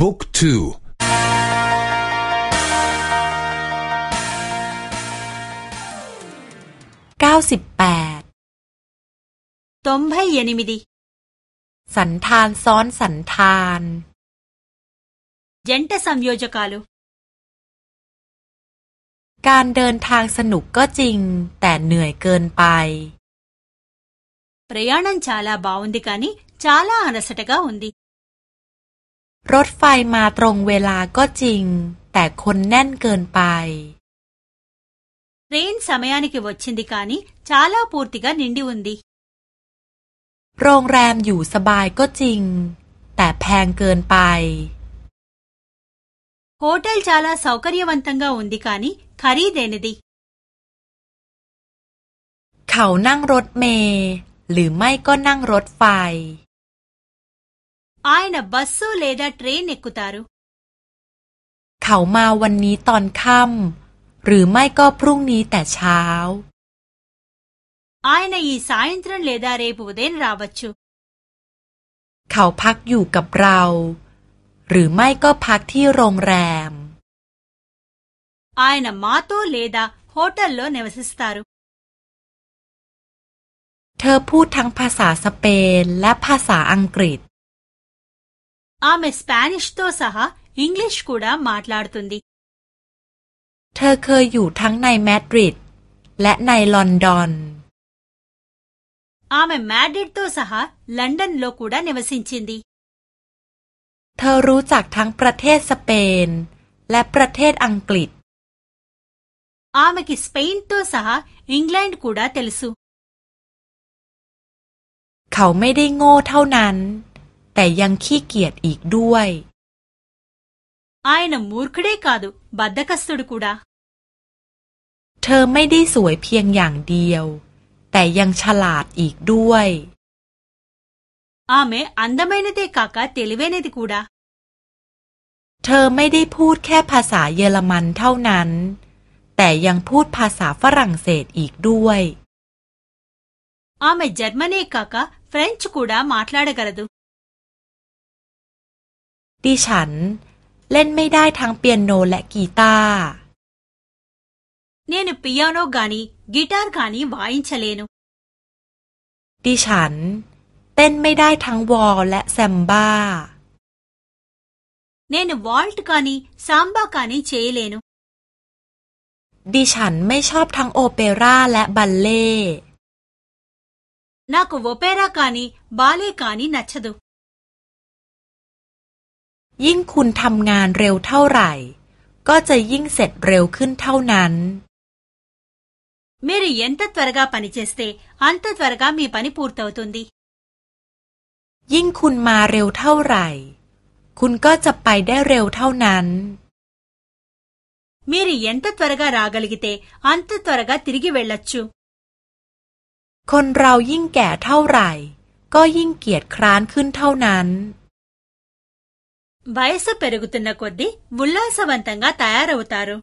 บุ๊กทูเก้าสิบแปดตอมไพยานิมิดีสันธานซ้อนสันธาน เจนต์สัมโยจกาลุการเดินทางสนุกก็จริง แต่เหนื่อยเกินไป ప్రయాణం చాలా బావుంది కానీ చాలా అలసటగా ఉంది รถไฟมาตรงเวลาก็จริง แต่คนแน่นเกินไป ట్రైన్ సమయానికి వచ్చింది కానీ చాలా పూర్తిగా నిండి ఉంది โรงแรมอยู่สบายก็จริง แต่แพงเกินไป హోటల్ చాలా సౌకర్యవంతంగా ఉంది కానీ ఖరీదైనది เขานั่งรถเมล์หรือไม่ก็นั่งรถไฟ ఆయన బస్సు లేదా ట్రైన్ ఎక్కుతారు เขามาวันนี้ตอนค่ำหรือไม่ก็พรุ่งนี้แต่เช้า ఆయన ఈ సాయంత్రం లేదా రేపు ఉదయం రావచ్చు เขาพักอยู่กับเรา หรือไม่ก็พักที่โรงแรม ఆయన మాతో లేదా హోటల్లో నివసిస్తారు เธอพูดทั้งภาษาสเปนและภาษาอังกฤษ ఆమె స్పానిష్తో సహా ఇంగ్లీష్ కూడా మాట్లాడుతుంది เธอเคยอยู่ทั้งในมาดริดและในลอนดอน ఆమె మ్యాడ్రిడ్తో సహా లండన్లో కూడా నివసించింది เธอรู้จักทั้งประเทศสเปน และประเทศอังกฤษ ఆమెకి స్పెయిన్తో సహా ఇంగ్లాండ్ కూడా తెలుసు เขาไม่ได้โง่เท่านั้น แต่ยังขี้เกียจอีกด้วย ఆయన మూర్ఖుడే కాదు బద్ధకస్తుడు కూడా เธอไม่ได้สวยเพียงอย่างเดียว แต่ยังฉลาดอีกด้วย ఆమె అందమైనదే కాక తెలివైనది కూడా เธอไม่ได้พูดแค่ภาษาเยอรมันเท่านั้น แต่ยังพูดภาษาฝรั่งเศสอีกด้วย ఆమె జర్మనే కాక ఫ్రెంచ్ కూడా మాట్లాడగలదు ดิฉันเล่นไม่ได้ทั้งเปียโนและกีตาร์ నేను పియానో గాని గిటార్ గాని వాయించలేను ดิฉันเต้นไม่ได้ทั้งวอลและแซมบ้า నేను వాల్ట్ కాని సాంబా కాని చేయలేను ดิฉันไม่ชอบทั้งโอเปร่าและบัลเล่ నాకు ఒపేరా కాని బాలే కాని నచ్చదు ยิ่งคุณทำงานเร็วเท่าไหร่ ก็จะยิ่งเสร็จเร็วขึ้นเท่านั้น మీరు ఎంత త్వరగా పనిచేస్తే అంత త్వరగా మీ పని పూర్తవుతుంది ยิ่งคุณมาเร็วเท่าไหร่ คุณก็จะไปได้เร็วเท่านั้น మీరు ఎంత త్వరగా రాగలిగితే అంత త్వరగా తిరిగి వెళ్ళొచ్చు คนเรายิ่งแก่เท่าไหร่ ก็ยิ่งเกียจคร้านขึ้นเท่านั้น వయసు పెరుగుతున్న కొద్దీ ఉల్లాసవంతంగా తయారవుతారు.